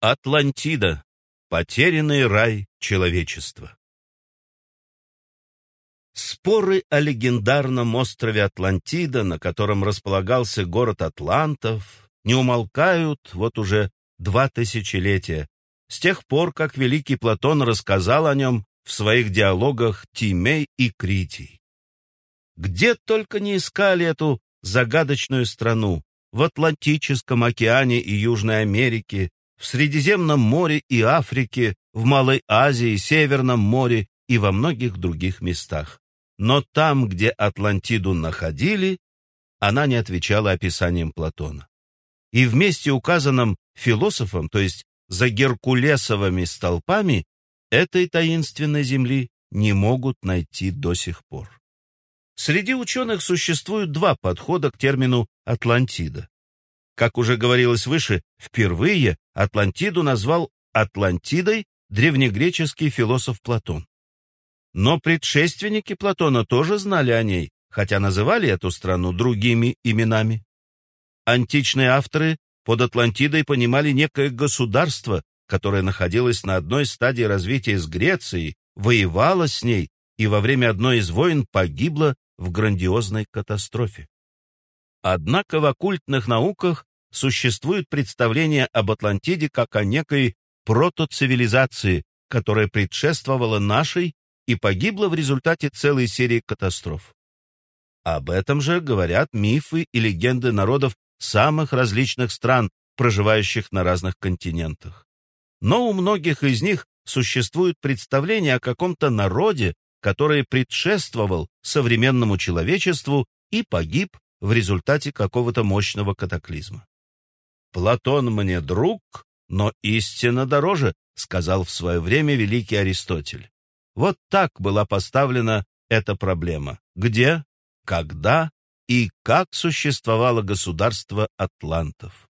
Атлантида. Потерянный рай человечества. Споры о легендарном острове Атлантида, на котором располагался город Атлантов, не умолкают вот уже два тысячелетия, с тех пор, как великий Платон рассказал о нем в своих диалогах Тимей и Критий. Где только не искали эту загадочную страну, в Атлантическом океане и Южной Америке, в Средиземном море и Африке, в Малой Азии, Северном море и во многих других местах. Но там, где Атлантиду находили, она не отвечала описаниям Платона. И вместе указанным философом, то есть за Геркулесовыми столпами, этой таинственной земли не могут найти до сих пор. Среди ученых существуют два подхода к термину «Атлантида». Как уже говорилось выше, впервые Атлантиду назвал Атлантидой древнегреческий философ Платон. Но предшественники Платона тоже знали о ней, хотя называли эту страну другими именами. Античные авторы под Атлантидой понимали некое государство, которое находилось на одной стадии развития с Грецией, воевало с ней и во время одной из войн погибло в грандиозной катастрофе. Однако в оккультных науках существует представление об Атлантиде как о некой протоцивилизации, которая предшествовала нашей и погибла в результате целой серии катастроф. Об этом же говорят мифы и легенды народов самых различных стран, проживающих на разных континентах. Но у многих из них существует представление о каком-то народе, который предшествовал современному человечеству и погиб в результате какого-то мощного катаклизма. «Платон мне друг, но истина дороже», сказал в свое время великий Аристотель. Вот так была поставлена эта проблема. Где, когда и как существовало государство атлантов.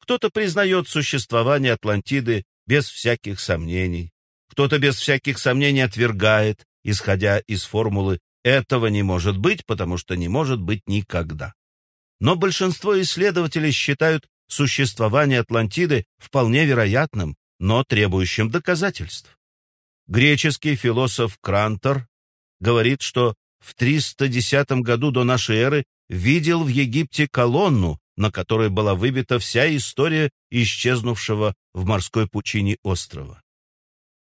Кто-то признает существование Атлантиды без всяких сомнений, кто-то без всяких сомнений отвергает, исходя из формулы «этого не может быть, потому что не может быть никогда». Но большинство исследователей считают существование Атлантиды вполне вероятным, но требующим доказательств. Греческий философ Крантор говорит, что в 310 году до нашей эры видел в Египте колонну, на которой была выбита вся история исчезнувшего в морской пучине острова.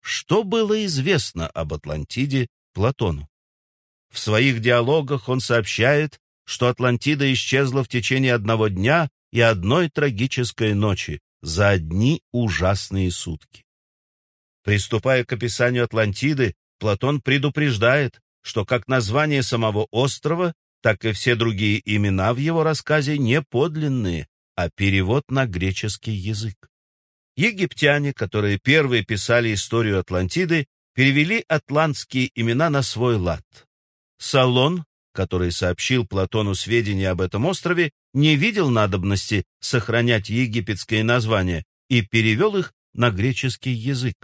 Что было известно об Атлантиде Платону? В своих диалогах он сообщает, что Атлантида исчезла в течение одного дня и одной трагической ночи за одни ужасные сутки. Приступая к описанию Атлантиды, Платон предупреждает, что как название самого острова, так и все другие имена в его рассказе не подлинные, а перевод на греческий язык. Египтяне, которые первые писали историю Атлантиды, перевели атлантские имена на свой лад. Солон, который сообщил Платону сведения об этом острове, не видел надобности сохранять египетские названия и перевел их на греческий язык.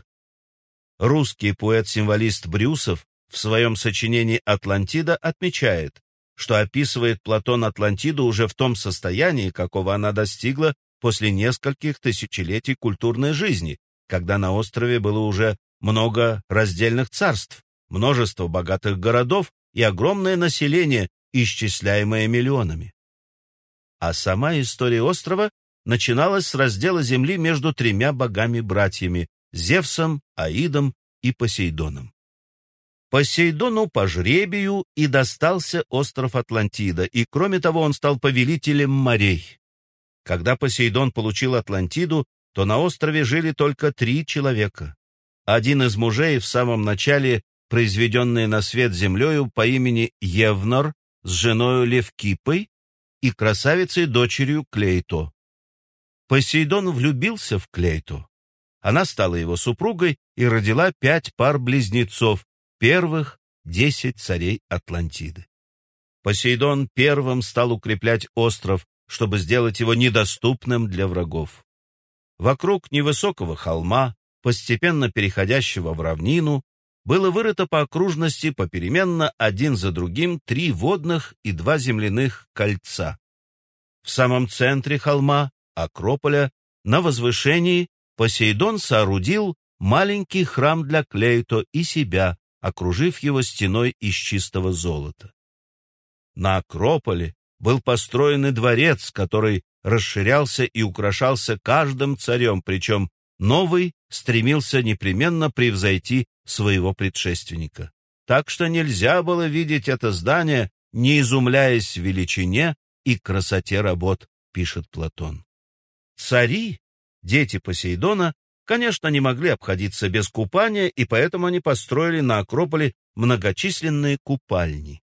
Русский поэт-символист Брюсов в своем сочинении «Атлантида» отмечает, что описывает Платон Атлантиду уже в том состоянии, какого она достигла после нескольких тысячелетий культурной жизни, когда на острове было уже много раздельных царств, множество богатых городов и огромное население, исчисляемое миллионами. А сама история острова начиналась с раздела земли между тремя богами-братьями – Зевсом, Аидом и Посейдоном. Посейдону по жребию и достался остров Атлантида, и кроме того он стал повелителем морей. Когда Посейдон получил Атлантиду, то на острове жили только три человека. Один из мужей в самом начале, произведенный на свет землею по имени Евнор с женою Левкипой и красавицей-дочерью Клейто. Посейдон влюбился в Клейто. Она стала его супругой и родила пять пар близнецов, первых десять царей Атлантиды. Посейдон первым стал укреплять остров, чтобы сделать его недоступным для врагов. Вокруг невысокого холма, постепенно переходящего в равнину, было вырыто по окружности попеременно один за другим три водных и два земляных кольца. В самом центре холма, Акрополя, на возвышении Посейдон соорудил маленький храм для Клейто и себя, окружив его стеной из чистого золота. На Акрополе был построен и дворец, который расширялся и украшался каждым царем, причем новый стремился непременно превзойти своего предшественника. Так что нельзя было видеть это здание, не изумляясь величине и красоте работ, пишет Платон. Цари, дети Посейдона, конечно, не могли обходиться без купания, и поэтому они построили на Акрополе многочисленные купальни.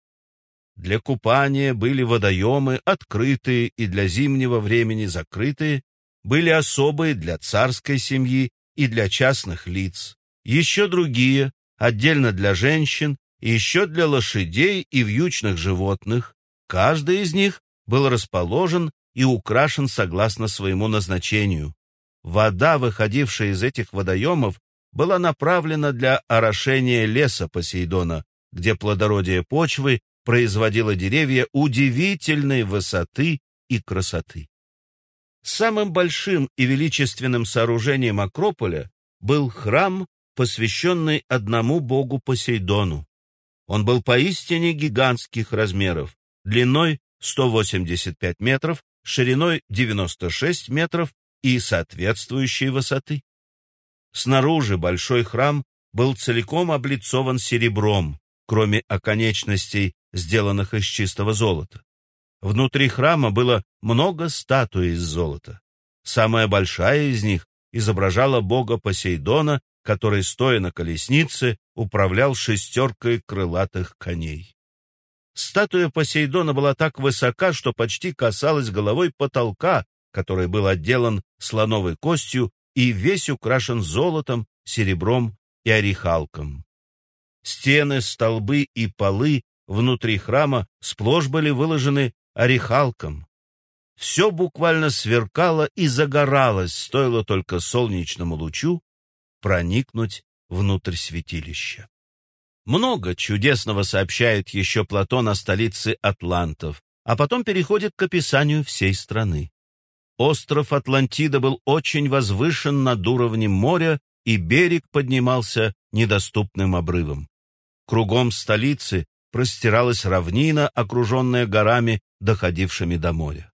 Для купания были водоемы, открытые и для зимнего времени закрытые, были особые для царской семьи и для частных лиц, еще другие, отдельно для женщин, еще для лошадей и вьючных животных. Каждый из них был расположен и украшен согласно своему назначению. Вода, выходившая из этих водоемов, была направлена для орошения леса Посейдона, где плодородие почвы производило деревья удивительной высоты и красоты. Самым большим и величественным сооружением Акрополя был храм, посвященный одному богу Посейдону. Он был поистине гигантских размеров, длиной 185 метров, шириной 96 метров и соответствующей высоты. Снаружи большой храм был целиком облицован серебром, кроме оконечностей, сделанных из чистого золота. Внутри храма было много статуй из золота. Самая большая из них изображала бога Посейдона, который, стоя на колеснице, управлял шестеркой крылатых коней. Статуя Посейдона была так высока, что почти касалась головой потолка, который был отделан слоновой костью и весь украшен золотом, серебром и орехалком. Стены, столбы и полы внутри храма сплошь были выложены орехалком. Все буквально сверкало и загоралось, стоило только солнечному лучу проникнуть внутрь святилища. Много чудесного сообщает еще Платон о столице Атлантов, а потом переходит к описанию всей страны. Остров Атлантида был очень возвышен над уровнем моря, и берег поднимался недоступным обрывом. Кругом столицы простиралась равнина, окруженная горами, доходившими до моря.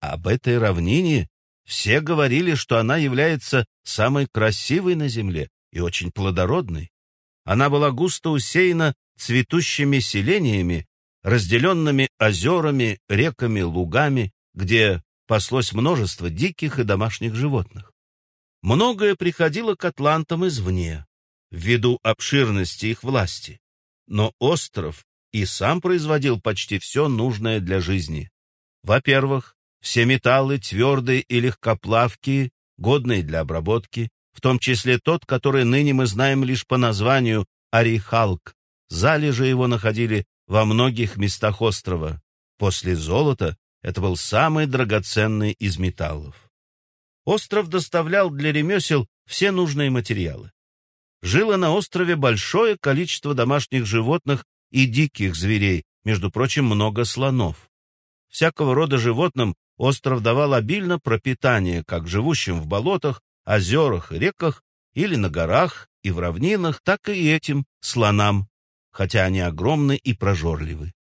Об этой равнине все говорили, что она является самой красивой на земле и очень плодородной. Она была густо усеяна цветущими селениями, разделенными озерами, реками, лугами, где паслось множество диких и домашних животных. Многое приходило к атлантам извне, ввиду обширности их власти. Но остров и сам производил почти все нужное для жизни. Во-первых, все металлы твердые и легкоплавкие, годные для обработки, в том числе тот, который ныне мы знаем лишь по названию Арихалк. Залежи его находили во многих местах острова. После золота это был самый драгоценный из металлов. Остров доставлял для ремесел все нужные материалы жило на острове большое количество домашних животных и диких зверей, между прочим, много слонов. Всякого рода животным остров давал обильно пропитание, как живущим в болотах, озерах реках, или на горах и в равнинах, так и этим слонам, хотя они огромны и прожорливы.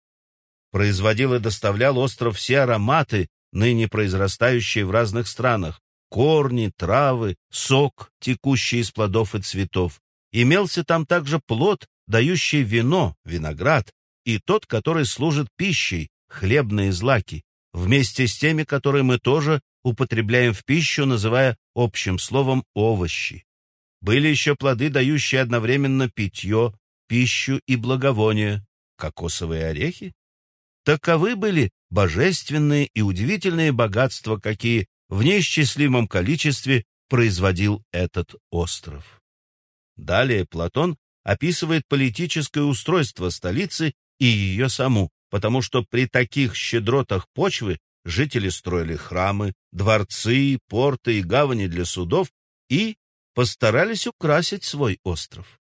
Производил и доставлял остров все ароматы, ныне произрастающие в разных странах, корни, травы, сок, текущий из плодов и цветов, Имелся там также плод, дающий вино, виноград, и тот, который служит пищей, хлебные злаки, вместе с теми, которые мы тоже употребляем в пищу, называя общим словом овощи. Были еще плоды, дающие одновременно питье, пищу и благовоние, кокосовые орехи. Таковы были божественные и удивительные богатства, какие в неисчислимом количестве производил этот остров. Далее Платон описывает политическое устройство столицы и ее саму, потому что при таких щедротах почвы жители строили храмы, дворцы, порты и гавани для судов и постарались украсить свой остров.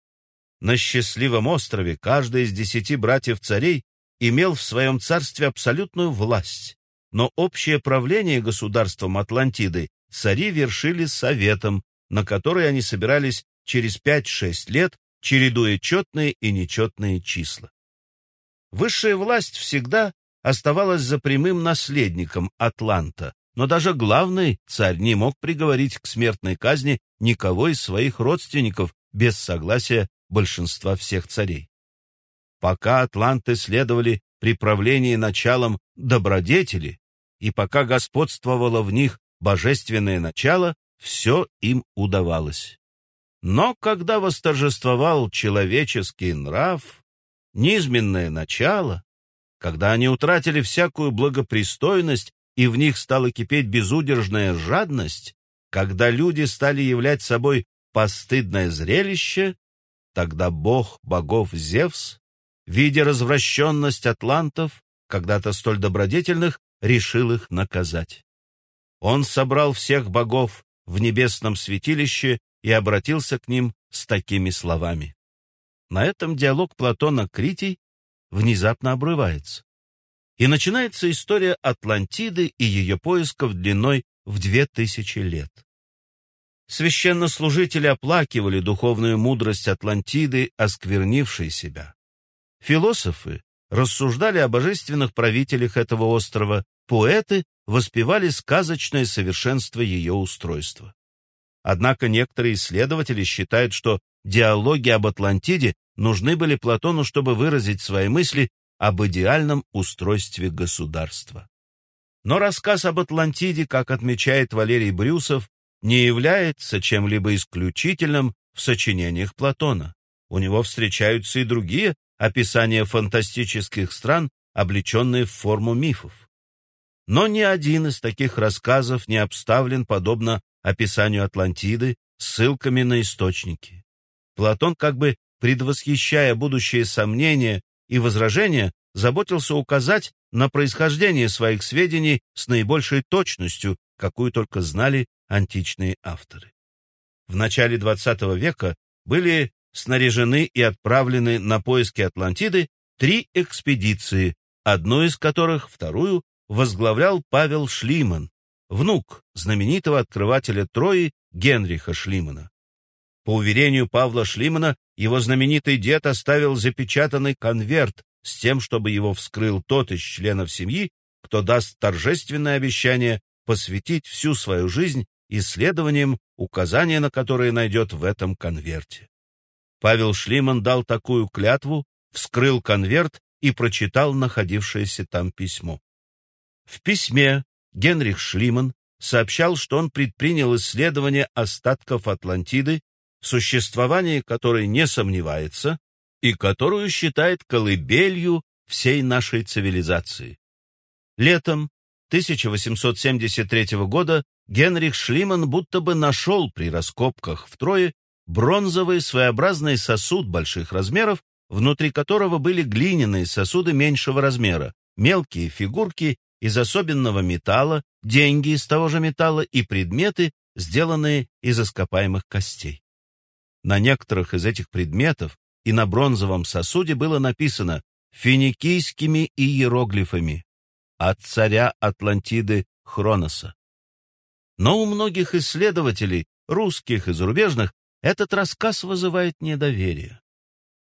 На счастливом острове каждый из десяти братьев-царей имел в своем царстве абсолютную власть, но общее правление государством Атлантиды цари вершили советом, на которой они собирались через 5-6 лет, чередуя четные и нечетные числа. Высшая власть всегда оставалась за прямым наследником Атланта, но даже главный царь не мог приговорить к смертной казни никого из своих родственников без согласия большинства всех царей. Пока атланты следовали при правлении началом добродетели, и пока господствовало в них божественное начало, все им удавалось. Но когда восторжествовал человеческий нрав, низменное начало, когда они утратили всякую благопристойность и в них стала кипеть безудержная жадность, когда люди стали являть собой постыдное зрелище, тогда бог богов Зевс, видя развращенность атлантов, когда-то столь добродетельных, решил их наказать. Он собрал всех богов в небесном святилище и обратился к ним с такими словами. На этом диалог Платона Критий внезапно обрывается. И начинается история Атлантиды и ее поисков длиной в две тысячи лет. Священнослужители оплакивали духовную мудрость Атлантиды, осквернившей себя. Философы рассуждали о божественных правителях этого острова, поэты воспевали сказочное совершенство ее устройства. Однако некоторые исследователи считают, что диалоги об Атлантиде нужны были Платону, чтобы выразить свои мысли об идеальном устройстве государства. Но рассказ об Атлантиде, как отмечает Валерий Брюсов, не является чем-либо исключительным в сочинениях Платона. У него встречаются и другие описания фантастических стран, облеченные в форму мифов. Но ни один из таких рассказов не обставлен, подобно описанию Атлантиды, ссылками на источники. Платон, как бы предвосхищая будущие сомнения и возражения, заботился указать на происхождение своих сведений с наибольшей точностью, какую только знали античные авторы. В начале XX века были снаряжены и отправлены на поиски Атлантиды три экспедиции, одну из которых, вторую, возглавлял Павел Шлиман, внук знаменитого открывателя Трои Генриха Шлимана. По уверению Павла Шлимана, его знаменитый дед оставил запечатанный конверт с тем, чтобы его вскрыл тот из членов семьи, кто даст торжественное обещание посвятить всю свою жизнь исследованиям, указания на которые найдет в этом конверте. Павел Шлиман дал такую клятву, вскрыл конверт и прочитал находившееся там письмо. В письме Генрих Шлиман сообщал, что он предпринял исследование остатков Атлантиды, существовании которой не сомневается и которую считает колыбелью всей нашей цивилизации. Летом 1873 года Генрих Шлиман будто бы нашел при раскопках в Трое бронзовый своеобразный сосуд больших размеров, внутри которого были глиняные сосуды меньшего размера, мелкие фигурки из особенного металла, деньги из того же металла и предметы, сделанные из ископаемых костей. На некоторых из этих предметов и на бронзовом сосуде было написано финикийскими иероглифами от царя Атлантиды Хроноса. Но у многих исследователей, русских и зарубежных, этот рассказ вызывает недоверие.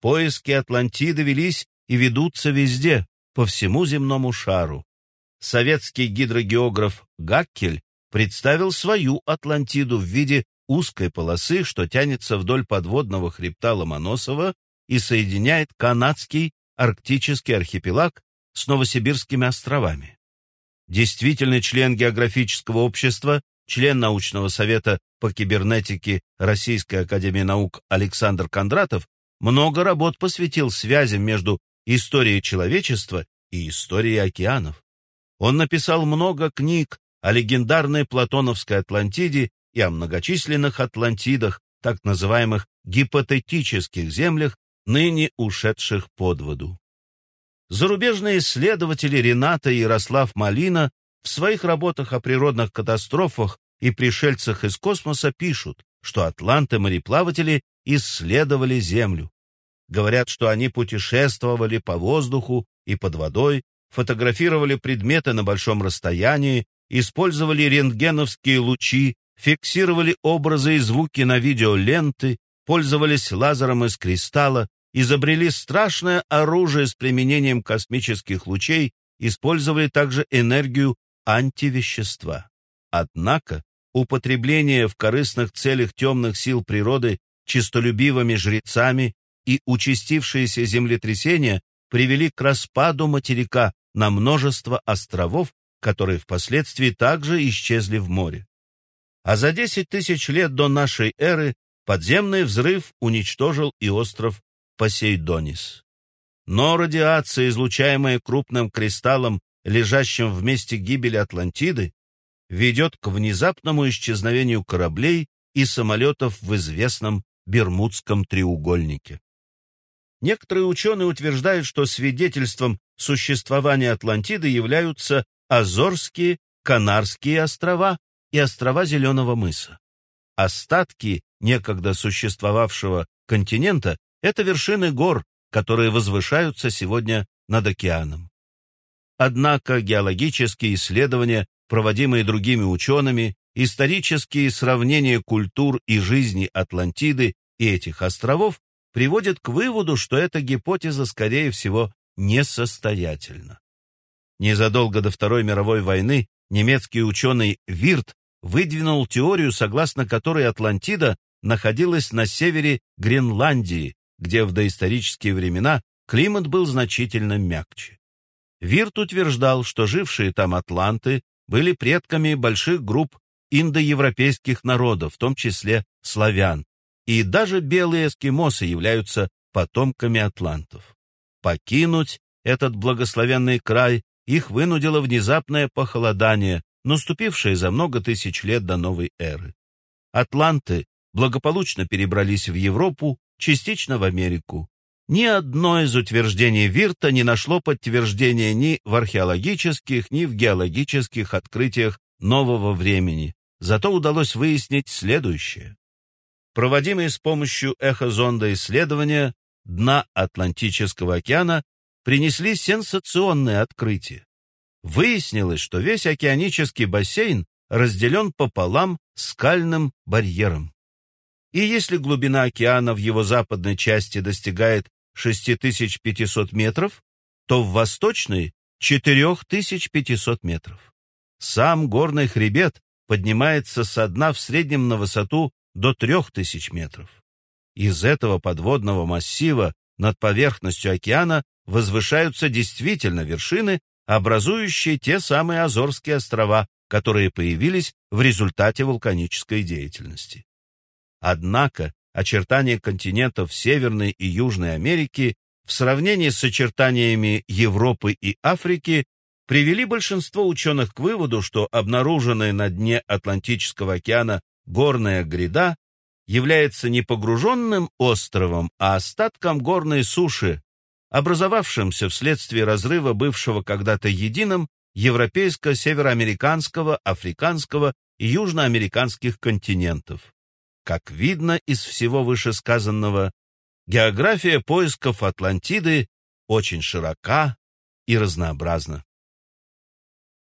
Поиски Атлантиды велись и ведутся везде, по всему земному шару. Советский гидрогеограф Гаккель представил свою Атлантиду в виде узкой полосы, что тянется вдоль подводного хребта Ломоносова и соединяет канадский арктический архипелаг с Новосибирскими островами. Действительный член географического общества, член научного совета по кибернетике Российской академии наук Александр Кондратов много работ посвятил связям между историей человечества и историей океанов. Он написал много книг о легендарной платоновской Атлантиде и о многочисленных Атлантидах, так называемых гипотетических землях, ныне ушедших под воду. Зарубежные исследователи Рената и Ярослав Малина в своих работах о природных катастрофах и пришельцах из космоса пишут, что атланты-мореплаватели исследовали Землю. Говорят, что они путешествовали по воздуху и под водой, фотографировали предметы на большом расстоянии, использовали рентгеновские лучи фиксировали образы и звуки на видеоленты, пользовались лазером из кристалла, изобрели страшное оружие с применением космических лучей, использовали также энергию антивещества. Однако употребление в корыстных целях темных сил природы чистолюбивыми жрецами и участившиеся землетрясения привели к распаду материка на множество островов, которые впоследствии также исчезли в море. А за 10 тысяч лет до нашей эры подземный взрыв уничтожил и остров Посейдонис. Но радиация, излучаемая крупным кристаллом, лежащим в месте гибели Атлантиды, ведет к внезапному исчезновению кораблей и самолетов в известном Бермудском треугольнике. Некоторые ученые утверждают, что свидетельством существования Атлантиды являются Азорские, Канарские острова и острова Зеленого мыса. Остатки некогда существовавшего континента – это вершины гор, которые возвышаются сегодня над океаном. Однако геологические исследования, проводимые другими учеными, исторические сравнения культур и жизни Атлантиды и этих островов приводят к выводу, что эта гипотеза, скорее всего, несостоятельна. Незадолго до Второй мировой войны немецкий ученый Вирт выдвинул теорию, согласно которой Атлантида находилась на севере Гренландии, где в доисторические времена климат был значительно мягче. Вирт утверждал, что жившие там атланты были предками больших групп индоевропейских народов, в том числе славян, и даже белые эскимосы являются потомками атлантов. Покинуть этот благословенный край их вынудило внезапное похолодание, наступившее за много тысяч лет до новой эры. Атланты благополучно перебрались в Европу, частично в Америку. Ни одно из утверждений Вирта не нашло подтверждения ни в археологических, ни в геологических открытиях нового времени. Зато удалось выяснить следующее. Проводимые с помощью эхозонда исследования дна Атлантического океана принесли сенсационное открытие. Выяснилось, что весь океанический бассейн разделен пополам скальным барьером. И если глубина океана в его западной части достигает 6500 метров, то в восточной – 4500 метров. Сам горный хребет поднимается со дна в среднем на высоту до 3000 метров. Из этого подводного массива над поверхностью океана возвышаются действительно вершины, образующие те самые Азорские острова, которые появились в результате вулканической деятельности. Однако очертания континентов Северной и Южной Америки в сравнении с очертаниями Европы и Африки привели большинство ученых к выводу, что обнаруженная на дне Атлантического океана горная гряда является не погруженным островом, а остатком горной суши, образовавшимся вследствие разрыва бывшего когда-то единым европейско-североамериканского, африканского и южноамериканских континентов. Как видно из всего вышесказанного, география поисков Атлантиды очень широка и разнообразна.